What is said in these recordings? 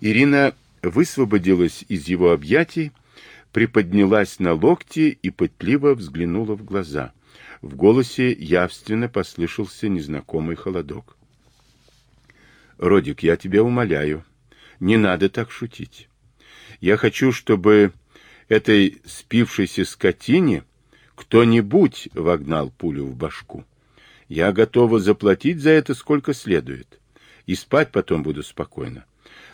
Ирина высвободилась из его объятий, приподнялась на локти и пытливо взглянула в глаза. В голосе явственно послышался незнакомый холодок. «Родик, я тебя умоляю, не надо так шутить. Я хочу, чтобы этой спившейся скотине кто-нибудь вогнал пулю в башку. Я готова заплатить за это сколько следует. И спать потом буду спокойно.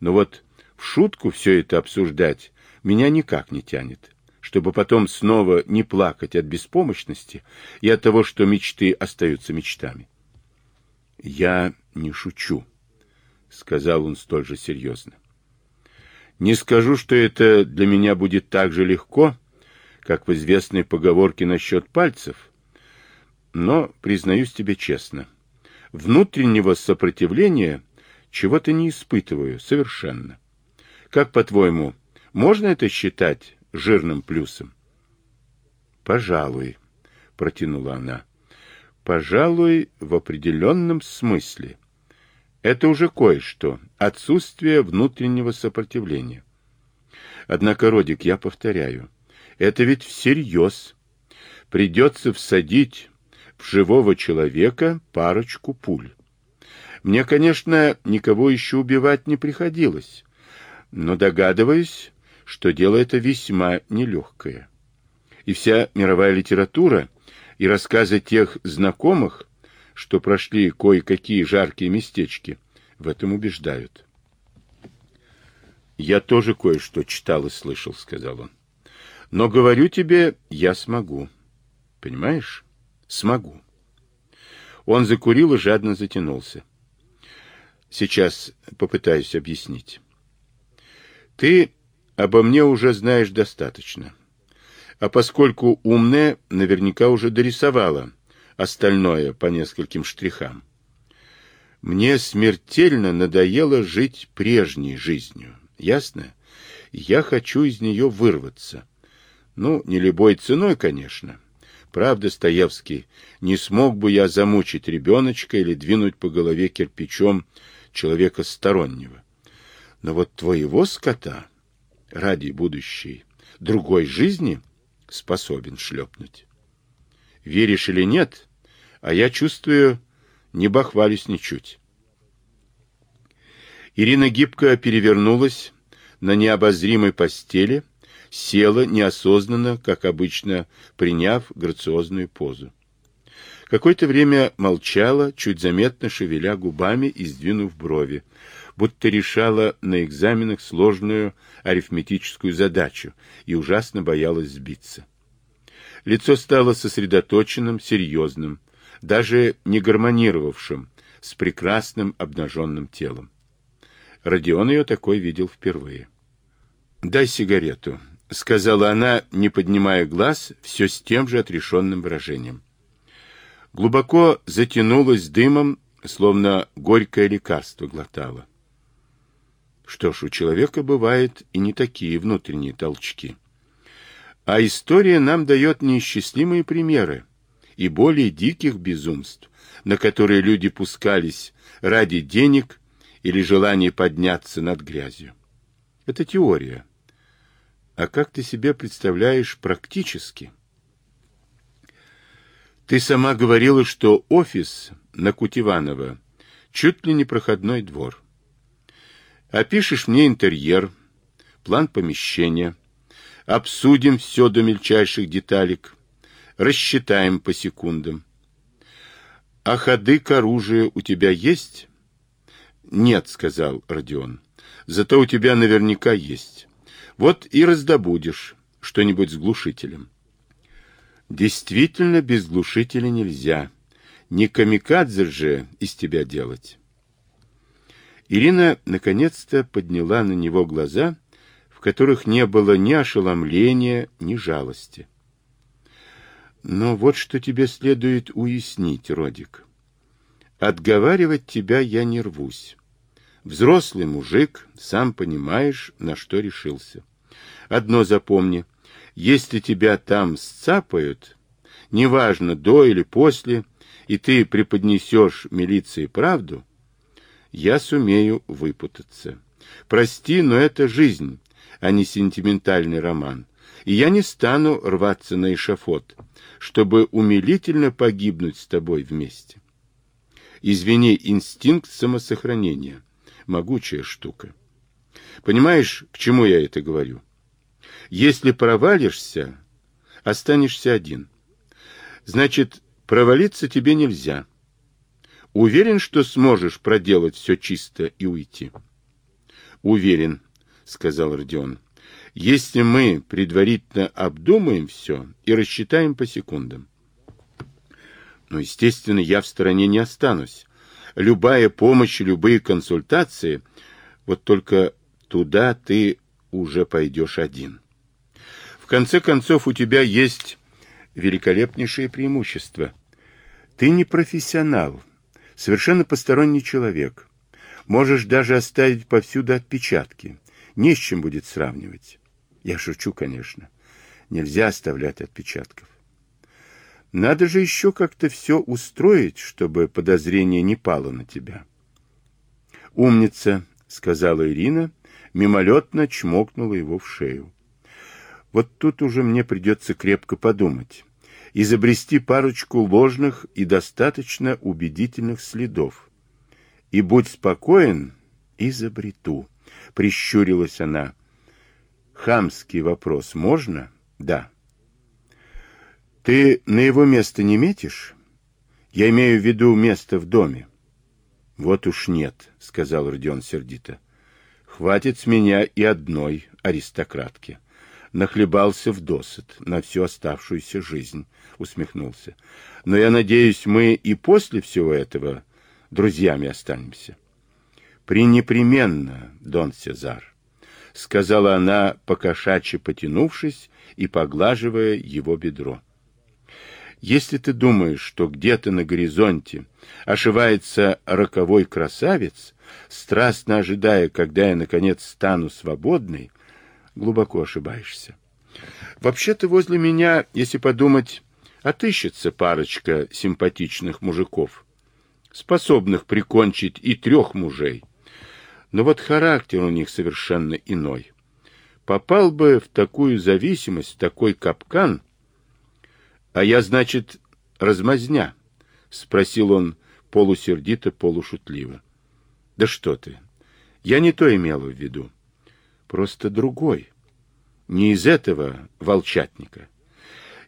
Но вот в шутку все это обсуждать меня никак не тянет, чтобы потом снова не плакать от беспомощности и от того, что мечты остаются мечтами. «Я не шучу», — сказал он столь же серьезно. «Не скажу, что это для меня будет так же легко, как в известной поговорке насчет пальцев, но, признаюсь тебе честно, внутреннего сопротивления чего-то не испытываю совершенно. Как, по-твоему, можно это считать жирным плюсом? Пожалуй, протянула она. Пожалуй, в определенном смысле. Это уже кое-что, отсутствие внутреннего сопротивления. Однако, Родик, я повторяю, это ведь всерьез. Придется всадить в живого человека парочку пуль. Мне, конечно, никого еще убивать не приходилось, но догадываюсь, что дело это весьма нелегкое. И вся мировая литература и рассказы тех знакомых, что прошли кое-какие жаркие местечки, в этом убеждают. «Я тоже кое-что читал и слышал», — сказал он. «Но говорю тебе, я смогу. Понимаешь? Смогу». Он закурил и жадно затянулся. Сейчас попытаюсь объяснить. Ты обо мне уже знаешь достаточно. А поскольку умная наверняка уже дорисовала остальное по нескольким штрихам. Мне смертельно надоело жить прежней жизнью. Ясно? Я хочу из нее вырваться. Ну, не любой ценой, конечно. Правда, Стоевский, не смог бы я замучить ребеночка или двинуть по голове кирпичом человека стороннего. Но вот твоего скота ради будущей другой жизни способен шлепнуть. Веришь или нет, а я чувствую, не бахвалюсь ничуть. Ирина гибко перевернулась на необозримой постели, села неосознанно, как обычно, приняв грациозную позу. Какое-то время молчала, чуть заметно шевеля губами и сдвинув брови, будто решала на экзаменах сложную арифметическую задачу и ужасно боялась сбиться. Лицо стало сосредоточенным, серьезным, даже не гармонировавшим с прекрасным обнаженным телом. Родион ее такой видел впервые. «Дай сигарету», — сказала она, не поднимая глаз, все с тем же отрешенным выражением. Глубоко затянулась дымом, словно горькое лекарство глотала. Что ж, у человека бывают и не такие внутренние толчки. А история нам дает неисчислимые примеры и более диких безумств, на которые люди пускались ради денег или желания подняться над грязью. Это теория. А как ты себе представляешь практически? Ты сама говорила, что офис на Кутиванова чуть ли не проходной двор. Опишешь мне интерьер, план помещения, обсудим все до мельчайших деталек, рассчитаем по секундам. А ходы к оружию у тебя есть? Нет, сказал Родион. Зато у тебя наверняка есть. Вот и раздобудешь что-нибудь с глушителем. Действительно, без глушителя нельзя. Не камикадзе же из тебя делать. Ирина наконец-то подняла на него глаза, в которых не было ни ошеломления, ни жалости. Но вот что тебе следует уяснить, Родик. Отговаривать тебя я не рвусь. Взрослый мужик, сам понимаешь, на что решился. Одно запомни — если тебя там сцапают, неважно, до или после, и ты преподнесешь милиции правду, я сумею выпутаться. Прости, но это жизнь, а не сентиментальный роман. И я не стану рваться на эшафот, чтобы умилительно погибнуть с тобой вместе. Извини, инстинкт самосохранения. Могучая штука. Понимаешь, к чему я это говорю? Если провалишься, останешься один. Значит, провалиться тебе нельзя. Уверен, что сможешь проделать все чисто и уйти? Уверен, сказал Родион. Если мы предварительно обдумаем все и рассчитаем по секундам. Но, естественно, я в стороне не останусь. Любая помощь, любые консультации, вот только туда ты уже пойдешь один. В конце концов, у тебя есть великолепнейшее преимущество. Ты не профессионал, совершенно посторонний человек. Можешь даже оставить повсюду отпечатки. Не с чем будет сравнивать. Я шучу, конечно. Нельзя оставлять отпечатков. Надо же еще как-то все устроить, чтобы подозрение не пало на тебя. «Умница», — сказала Ирина, мимолетно чмокнула его в шею. Вот тут уже мне придется крепко подумать. Изобрести парочку ложных и достаточно убедительных следов. И будь спокоен, изобрету. Прищурилась она. Хамский вопрос можно? Да. Ты на его место не метишь? Я имею в виду место в доме. Вот уж нет, сказал Родион сердито. Хватит с меня и одной аристократки нахлебался в досыт на всю оставшуюся жизнь, усмехнулся. Но я надеюсь, мы и после всего этого друзьями останемся. Пренепременно, Дон Сезар, сказала она, покошачьи потянувшись и поглаживая его бедро. Если ты думаешь, что где-то на горизонте ошивается роковой красавец, страстно ожидая, когда я, наконец, стану свободной, глубоко ошибаешься. Вообще-то возле меня, если подумать, отыщется парочка симпатичных мужиков, способных прикончить и трех мужей. Но вот характер у них совершенно иной. Попал бы в такую зависимость, в такой капкан, а я, значит, размазня, — спросил он полусердито, полушутливо. — Да что ты, я не то имел в виду просто другой. Не из этого волчатника.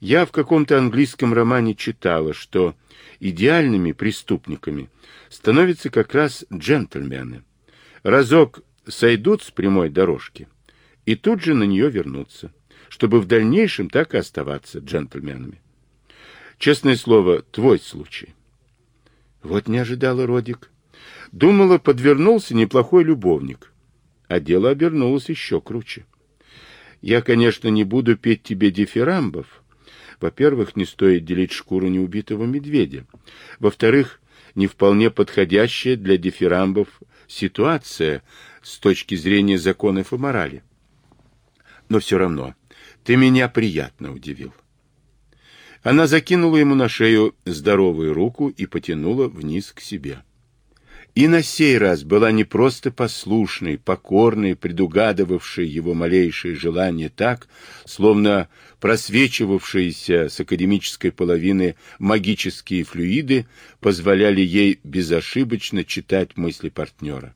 Я в каком-то английском романе читала, что идеальными преступниками становятся как раз джентльмены. Разок сойдут с прямой дорожки и тут же на нее вернутся, чтобы в дальнейшем так и оставаться джентльменами. Честное слово, твой случай. Вот не ожидала Родик. Думала, подвернулся неплохой любовник а дело обернулось еще круче. Я, конечно, не буду петь тебе дифирамбов. Во-первых, не стоит делить шкуру неубитого медведя. Во-вторых, не вполне подходящая для дифирамбов ситуация с точки зрения законов и морали. Но все равно, ты меня приятно удивил. Она закинула ему на шею здоровую руку и потянула вниз к себе. И на сей раз была не просто послушной, покорной, предугадывавшей его малейшие желания так, словно просвечивавшиеся с академической половины магические флюиды позволяли ей безошибочно читать мысли партнера.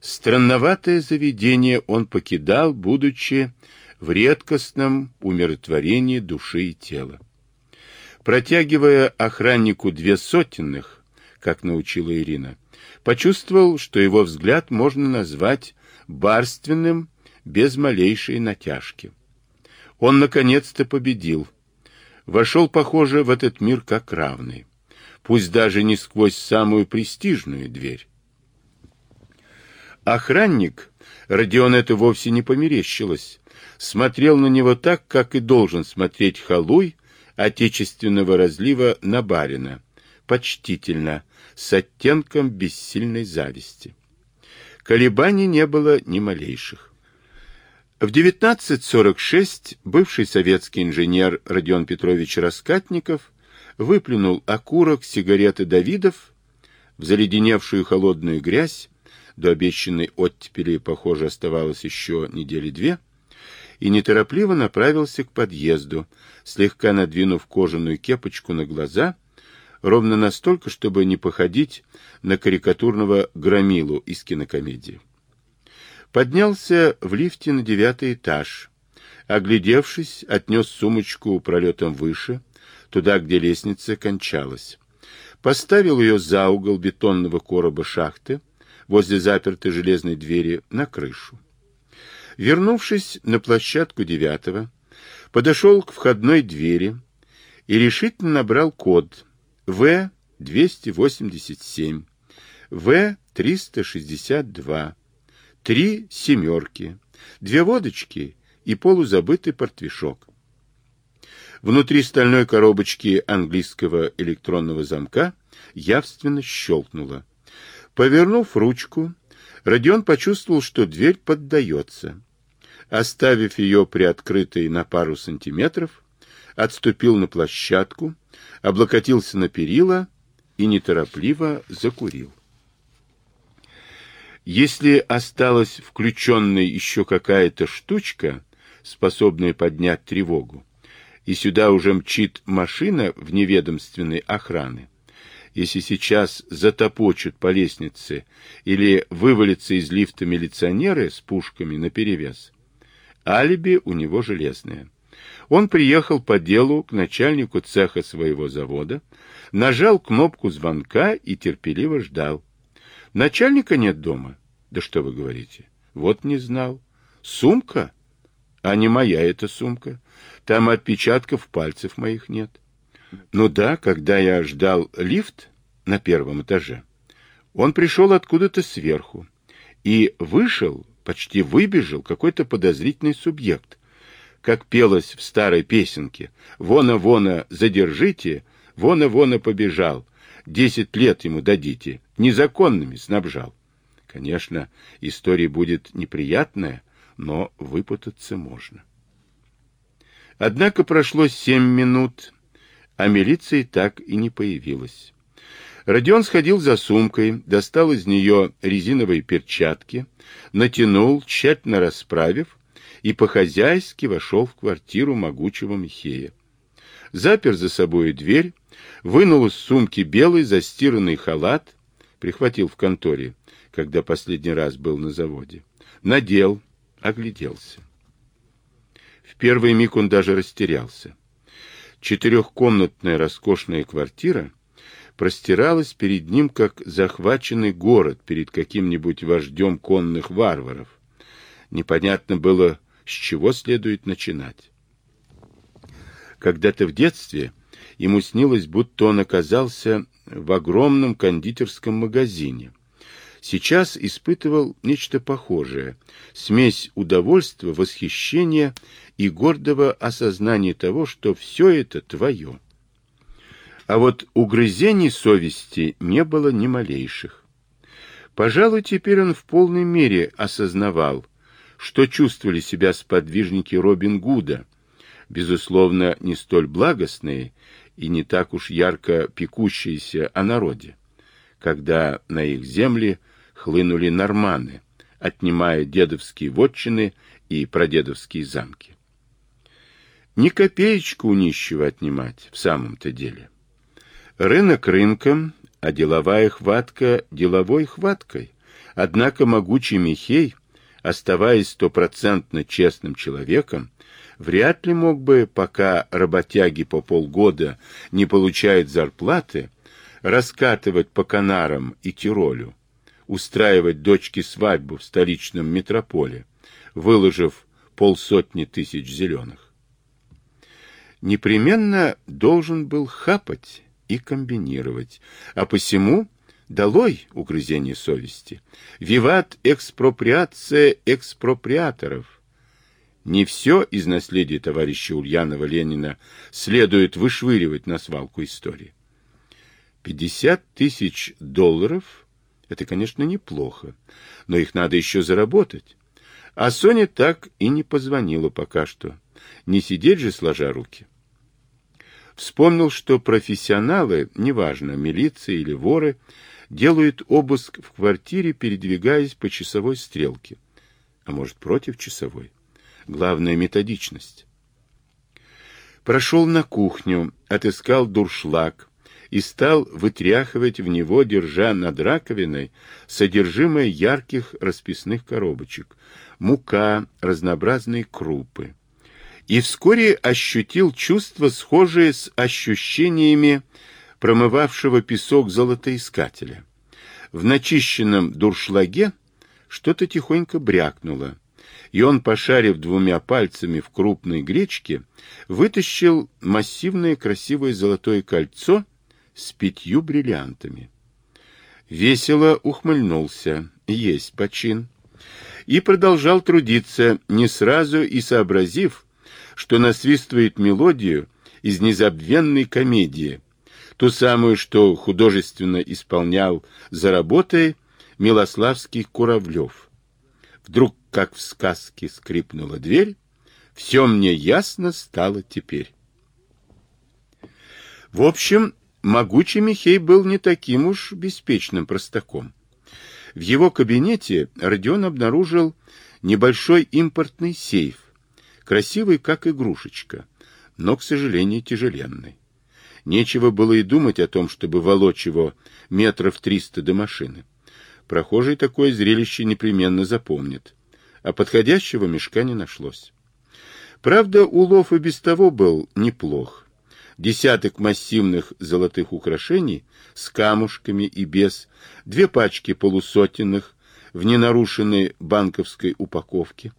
Странноватое заведение он покидал, будучи в редкостном умиротворении души и тела. Протягивая охраннику две сотенных, как научила Ирина, почувствовал, что его взгляд можно назвать барственным без малейшей натяжки. Он наконец-то победил. Вошел, похоже, в этот мир как равный, пусть даже не сквозь самую престижную дверь. Охранник, Родион это вовсе не померещилось, смотрел на него так, как и должен смотреть халуй отечественного разлива на барина, почтительно, с оттенком бессильной зависти. Колебаний не было ни малейших. В 1946 бывший советский инженер Родион Петрович Раскатников выплюнул окурок сигареты Давидов, в заледеневшую холодную грязь, до обещанной оттепели, похоже, оставалось еще недели две, и неторопливо направился к подъезду, слегка надвинув кожаную кепочку на глаза, ровно настолько, чтобы не походить на карикатурного громилу из кинокомедии. Поднялся в лифте на девятый этаж. Оглядевшись, отнес сумочку пролетом выше, туда, где лестница кончалась. Поставил ее за угол бетонного короба шахты, возле запертой железной двери, на крышу. Вернувшись на площадку девятого, подошел к входной двери и решительно набрал код В-287, В-362, три семерки, две водочки и полузабытый портвишок. Внутри стальной коробочки английского электронного замка явственно щелкнуло. Повернув ручку, Родион почувствовал, что дверь поддается. Оставив ее приоткрытой на пару сантиметров, отступил на площадку, облокотился на перила и неторопливо закурил. Если осталась включенной еще какая-то штучка, способная поднять тревогу, и сюда уже мчит машина в неведомственной охраны, если сейчас затопочут по лестнице или вывалятся из лифта милиционеры с пушками наперевес, алиби у него железное. Он приехал по делу к начальнику цеха своего завода, нажал кнопку звонка и терпеливо ждал. Начальника нет дома. Да что вы говорите? Вот не знал. Сумка? А не моя эта сумка. Там отпечатков пальцев моих нет. Ну да, когда я ждал лифт на первом этаже, он пришел откуда-то сверху и вышел, почти выбежал какой-то подозрительный субъект. Как пелось в старой песенке «Вона-вона, задержите, вона-вона побежал, десять лет ему дадите, незаконными снабжал». Конечно, история будет неприятная, но выпутаться можно. Однако прошло семь минут, а милиции так и не появилась. Родион сходил за сумкой, достал из нее резиновые перчатки, натянул, тщательно расправив, и по-хозяйски вошел в квартиру могучего Михея. Запер за собой дверь, вынул из сумки белый застиранный халат, прихватил в конторе, когда последний раз был на заводе, надел, огляделся. В первый миг он даже растерялся. Четырехкомнатная роскошная квартира простиралась перед ним, как захваченный город перед каким-нибудь вождем конных варваров. Непонятно было, с чего следует начинать. Когда-то в детстве ему снилось, будто он оказался в огромном кондитерском магазине, сейчас испытывал нечто похожее, смесь удовольствия, восхищения и гордого осознания того, что все это твое. А вот угрызений совести не было ни малейших. Пожалуй, теперь он в полной мере осознавал, что чувствовали себя сподвижники Робин Гуда, безусловно, не столь благостные и не так уж ярко пекущиеся о народе, когда на их земли хлынули норманы, отнимая дедовские вотчины и прадедовские замки. Ни копеечку у нищего отнимать в самом-то деле. Рынок рынком, а деловая хватка деловой хваткой. Однако могучий Михей, оставаясь стопроцентно честным человеком, вряд ли мог бы, пока работяги по полгода не получают зарплаты, раскатывать по Канарам и Тиролю, устраивать дочке свадьбу в столичном метрополе, выложив полсотни тысяч зеленых. Непременно должен был хапать и комбинировать, а посему долой угрызение совести. Виват экспроприация экспроприаторов. Не все из наследия товарища Ульянова Ленина следует вышвыривать на свалку истории. Пятьдесят тысяч долларов это, конечно, неплохо, но их надо еще заработать. А Соня так и не позвонила пока что. Не сидеть же, сложа руки. Вспомнил, что профессионалы, неважно, милиция или воры, делают обыск в квартире, передвигаясь по часовой стрелке. А может, против часовой? Главная методичность. Прошел на кухню, отыскал дуршлаг и стал вытряхивать в него, держа над раковиной, содержимое ярких расписных коробочек, мука, разнообразные крупы. И вскоре ощутил чувство, схожее с ощущениями промывавшего песок золотоискателя. В начищенном дуршлаге что-то тихонько брякнуло, и он, пошарив двумя пальцами в крупной гречке, вытащил массивное красивое золотое кольцо с пятью бриллиантами. Весело ухмыльнулся, есть почин, и продолжал трудиться, не сразу и сообразив, что насвистывает мелодию из незабвенной комедии, ту самую, что художественно исполнял за работой Милославский Куравлев. Вдруг, как в сказке, скрипнула дверь, все мне ясно стало теперь. В общем, могучий Михей был не таким уж беспечным простаком. В его кабинете Родион обнаружил небольшой импортный сейф, красивый, как игрушечка, но, к сожалению, тяжеленный. Нечего было и думать о том, чтобы волочь его метров триста до машины. Прохожий такое зрелище непременно запомнит, а подходящего мешка не нашлось. Правда, улов и без того был неплох. Десяток массивных золотых украшений с камушками и без, две пачки полусотенных в ненарушенной банковской упаковке,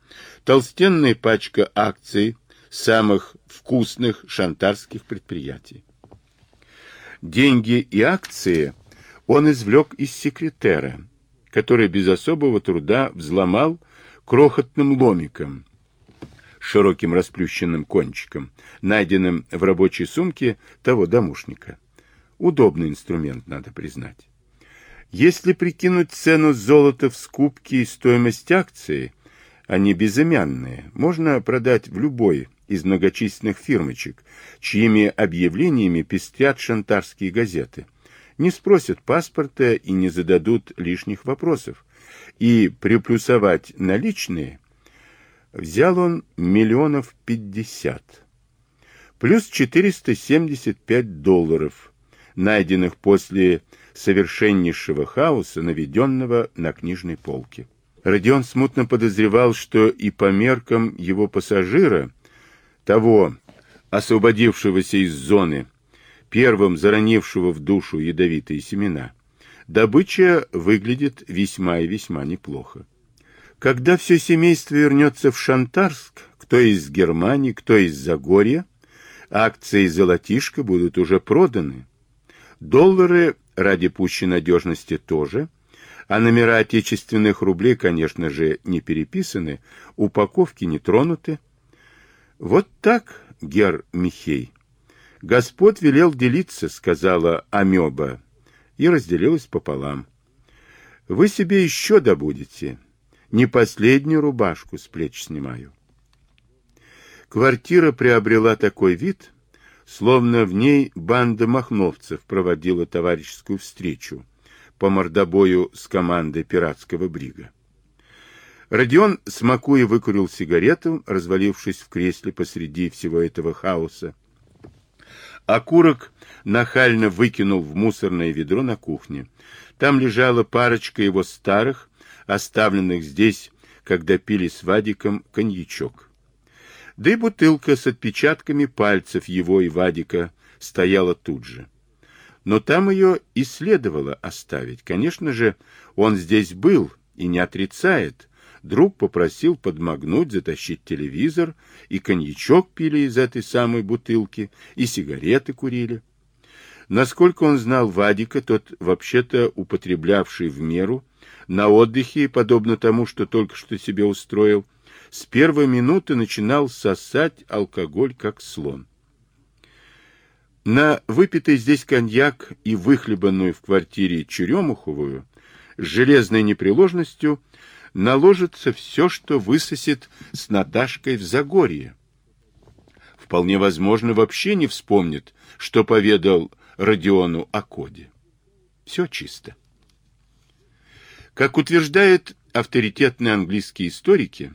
толстенная пачка акций самых вкусных шантарских предприятий. Деньги и акции он извлек из секретера, который без особого труда взломал крохотным ломиком, широким расплющенным кончиком, найденным в рабочей сумке того домушника. Удобный инструмент, надо признать. Если прикинуть цену золота в скупке и стоимость акции, они безымянные, можно продать в любой из многочисленных фирмочек, чьими объявлениями пестрят шантарские газеты. Не спросят паспорта и не зададут лишних вопросов. И приплюсовать наличные взял он миллионов пятьдесят. Плюс 475 долларов, найденных после совершеннейшего хаоса, наведенного на книжной полке. Родион смутно подозревал, что и по меркам его пассажира того, освободившегося из зоны, первым заронившего в душу ядовитые семена, добыча выглядит весьма и весьма неплохо. Когда все семейство вернется в Шантарск, кто из Германии, кто из Загорья, акции «Золотишко» будут уже проданы. Доллары ради пущей надежности тоже, а номера отечественных рублей, конечно же, не переписаны, упаковки не тронуты, вот так, гер Михей. Господ велел делиться, сказала Амеба, и разделилась пополам. Вы себе еще добудете. Не последнюю рубашку с плеч снимаю. Квартира приобрела такой вид, словно в ней банда махновцев проводила товарищескую встречу по мордобою с командой пиратского брига. Родион, смакуя, выкурил сигарету, развалившись в кресле посреди всего этого хаоса. Окурок нахально выкинул в мусорное ведро на кухне. Там лежала парочка его старых, оставленных здесь, когда пили с Вадиком коньячок. Да и бутылка с отпечатками пальцев его и Вадика стояла тут же. Но там ее и следовало оставить. Конечно же, он здесь был и не отрицает, друг попросил подмогнуть, затащить телевизор, и коньячок пили из этой самой бутылки, и сигареты курили. Насколько он знал Вадика, тот, вообще-то употреблявший в меру, на отдыхе, подобно тому, что только что себе устроил, с первой минуты начинал сосать алкоголь, как слон. На выпитый здесь коньяк и выхлебанную в квартире черемуховую с железной непреложностью наложится все, что высосет с Наташкой в Загорье. Вполне возможно, вообще не вспомнит, что поведал Родиону о коде. Все чисто. Как утверждают авторитетные английские историки,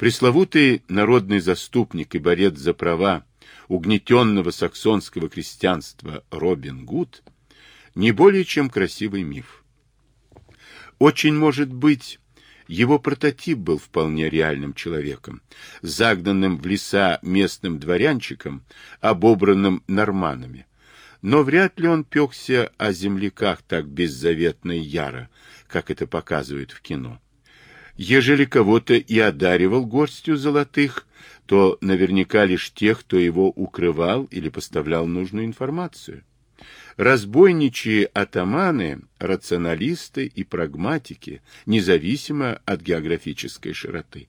пресловутый народный заступник и борец за права угнетенного саксонского крестьянства Робин Гуд не более чем красивый миф. Очень может быть, его прототип был вполне реальным человеком, загнанным в леса местным дворянчиком, обобранным норманами. Но вряд ли он пекся о земляках так беззаветно и яро, как это показывают в кино. Ежели кого-то и одаривал горстью золотых, то наверняка лишь тех, кто его укрывал или поставлял нужную информацию. Разбойничьи атаманы – рационалисты и прагматики, независимо от географической широты.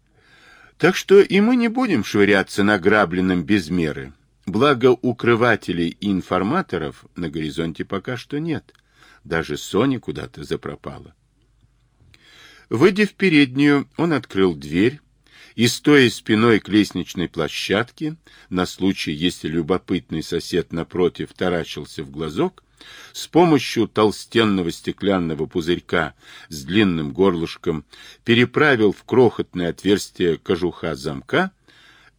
Так что и мы не будем швыряться награбленным без меры. Благо укрывателей и информаторов на горизонте пока что нет. Даже Соня куда-то запропала. Выйдя в переднюю, он открыл дверь и, стоя спиной к лестничной площадке, на случай, если любопытный сосед напротив таращился в глазок, с помощью толстенного стеклянного пузырька с длинным горлышком переправил в крохотное отверстие кожуха замка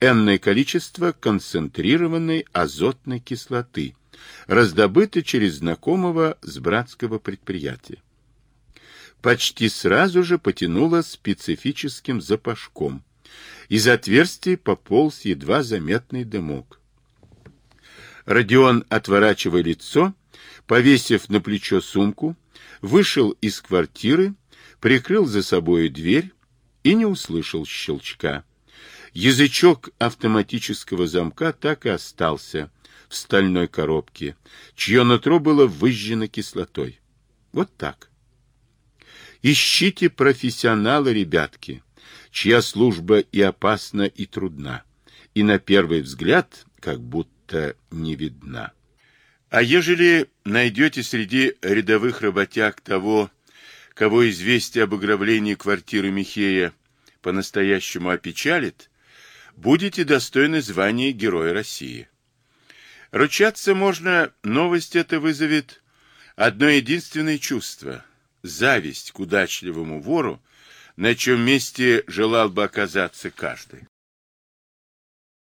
энное количество концентрированной азотной кислоты, раздобытой через знакомого с братского предприятия почти сразу же потянуло специфическим запашком. Из отверстий пополз едва заметный дымок. Родион, отворачивая лицо, повесив на плечо сумку, вышел из квартиры, прикрыл за собой дверь и не услышал щелчка. Язычок автоматического замка так и остался в стальной коробке, чье нутро было выжжено кислотой. Вот так. Ищите профессионала, ребятки, чья служба и опасна, и трудна, и на первый взгляд как будто не видна. А ежели найдете среди рядовых работяг того, кого известие об ограблении квартиры Михея по-настоящему опечалит, будете достойны звания Героя России. Ручаться можно, новость это вызовет одно единственное чувство зависть к удачливому вору, на чем месте желал бы оказаться каждый.